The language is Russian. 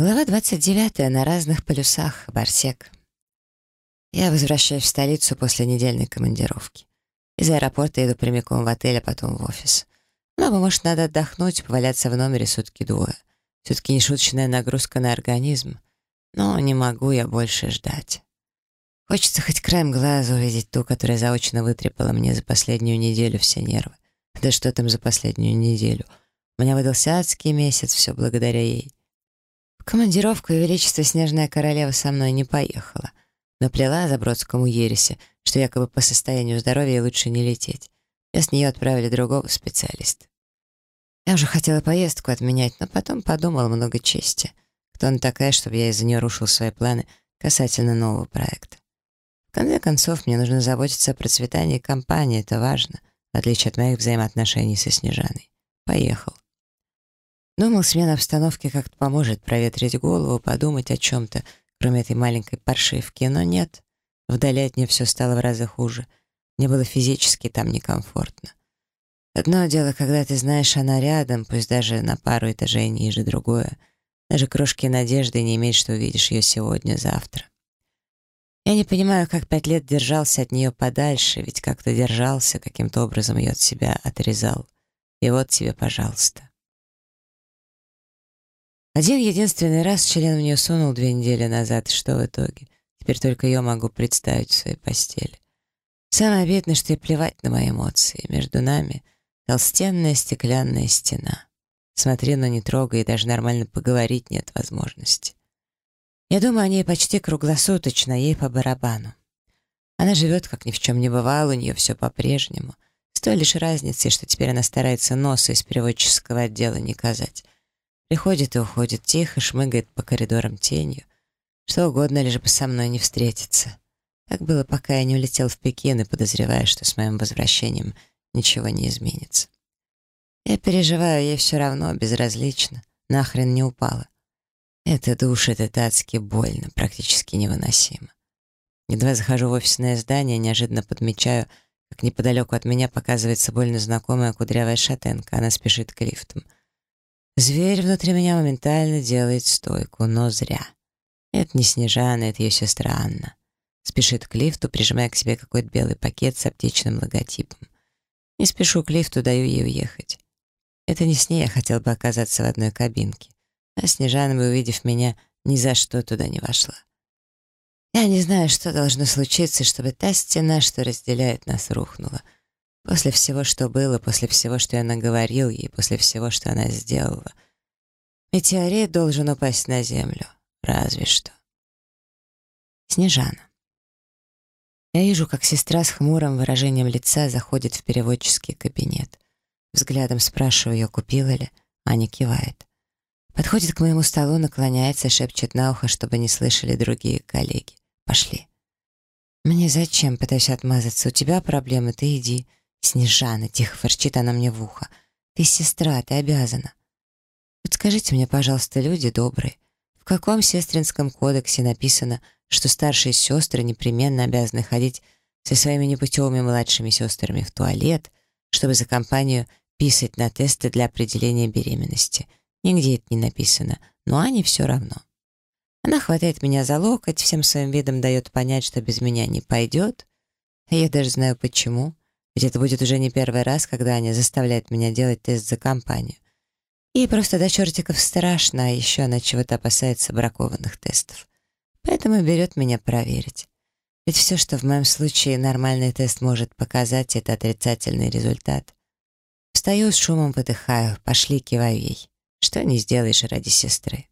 Глава 29 на разных полюсах. Барсек. Я возвращаюсь в столицу после недельной командировки. Из аэропорта иду прямиком в отель, а потом в офис. Много, может, надо отдохнуть, поваляться в номере сутки двое. Все-таки нешуточная нагрузка на организм. Но не могу я больше ждать. Хочется хоть краем глаза увидеть ту, которая заочно вытрепала мне за последнюю неделю все нервы. Да что там за последнюю неделю? У меня выдался адский месяц, все благодаря ей командировку Ее Величество Снежная Королева со мной не поехала, но плела за Бродскому ересе, что якобы по состоянию здоровья лучше не лететь. Я с нее отправили другого специалиста. Я уже хотела поездку отменять, но потом подумала много чести. Кто она такая, чтобы я из-за нее рушил свои планы касательно нового проекта? В конце концов, мне нужно заботиться о процветании компании, это важно, в отличие от моих взаимоотношений со Снежаной. Поехал. Думал, смена обстановки как-то поможет проветрить голову, подумать о чем-то, кроме этой маленькой паршивки, но нет. Вдали от нее все стало в разы хуже. Мне было физически там некомфортно. Одно дело, когда ты знаешь, она рядом, пусть даже на пару этажей ниже, другое. Даже крошки надежды не имеешь, что увидишь ее сегодня, завтра. Я не понимаю, как пять лет держался от нее подальше, ведь как-то держался, каким-то образом ее от себя отрезал. И вот тебе, пожалуйста. Один единственный раз член в нее сунул две недели назад, и что в итоге? Теперь только ее могу представить в своей постели. Самое обидное, что и плевать на мои эмоции. Между нами толстенная стеклянная стена. Смотри, но не трогай, и даже нормально поговорить нет возможности. Я думаю о ней почти круглосуточно, ей по барабану. Она живет, как ни в чем не бывало, у нее все по-прежнему. С той лишь разницей, что теперь она старается носа из переводческого отдела не казать. Приходит и уходит тихо, шмыгает по коридорам тенью. Что угодно, лишь бы со мной не встретиться. Так было, пока я не улетел в Пекин и подозревая, что с моим возвращением ничего не изменится. Я переживаю, ей все равно, безразлично, нахрен не упала. Это душит, это адски больно, практически невыносимо. Едва захожу в офисное здание, неожиданно подмечаю, как неподалеку от меня показывается больно знакомая кудрявая шатенка. Она спешит к лифтам — Зверь внутри меня моментально делает стойку, но зря. Это не Снежана, это ее сестра Анна. Спешит к лифту, прижимая к себе какой-то белый пакет с аптечным логотипом. Не спешу к лифту, даю ей уехать. Это не с ней я хотел бы оказаться в одной кабинке. А Снежана бы, увидев меня, ни за что туда не вошла. Я не знаю, что должно случиться, чтобы та стена, что разделяет нас, рухнула — После всего, что было, после всего, что я наговорил ей, после всего, что она сделала. Метеорит должен упасть на землю. Разве что. Снежана. Я вижу, как сестра с хмурым выражением лица заходит в переводческий кабинет. Взглядом спрашиваю ее, купила ли. Аня кивает. Подходит к моему столу, наклоняется, шепчет на ухо, чтобы не слышали другие коллеги. Пошли. Мне зачем? Пытаюсь отмазаться. У тебя проблемы, ты иди. «Снежана», — тихо форчит она мне в ухо, — «ты сестра, ты обязана». Вот скажите мне, пожалуйста, люди добрые, в каком сестринском кодексе написано, что старшие сестры непременно обязаны ходить со своими непутевыми младшими сестрами в туалет, чтобы за компанию писать на тесты для определения беременности? Нигде это не написано, но Ане все равно. Она хватает меня за локоть, всем своим видом дает понять, что без меня не пойдет. Я даже знаю почему. Ведь это будет уже не первый раз, когда Аня заставляет меня делать тест за компанию. И просто до чертиков страшно, а еще она чего-то опасается бракованных тестов. Поэтому берет меня проверить. Ведь все, что в моем случае нормальный тест может показать, это отрицательный результат. Встаю с шумом, выдыхаю, пошли, киваю ей. Что не сделаешь ради сестры.